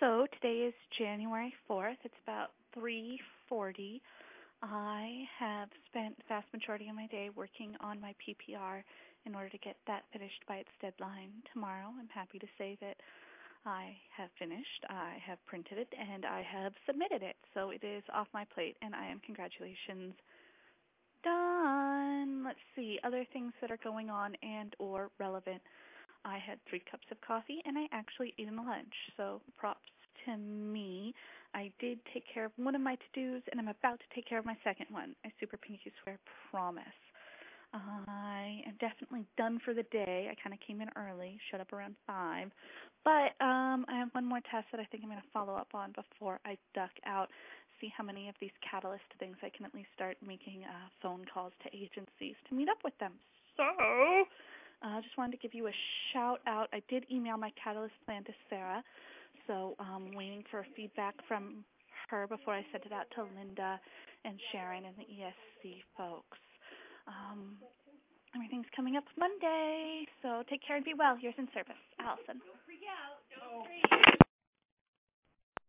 So today is January 4th. It's about 3:40. I have spent the vast majority of my day working on my PPR in order to get that finished by its deadline tomorrow. I'm happy to say that I have finished, I have printed it, and I have submitted it. So it is off my plate, and I am congratulations done. Let's see other things that are going on and or relevant. I had three cups of coffee and I actually ate a lunch. So props to me. I did take care of one of my to-dos and I'm about to take care of my second one. I super pinky swear promise. I am definitely done for the day. I kind of came in early, showed up around 5. But um I have one more test that I think I'm going to follow up on before I duck out. See how many of these catalyst things I can at least start making uh, phone calls to agencies to meet up with them. So, I just wanted to give you a shout out. I did email my catalyst plan to Sarah, so um, waiting for feedback from her before I sent it out to Linda and Sharon and the ESC folks. Um, everything's coming up Monday, so take care and be well. Yours in service, Allison.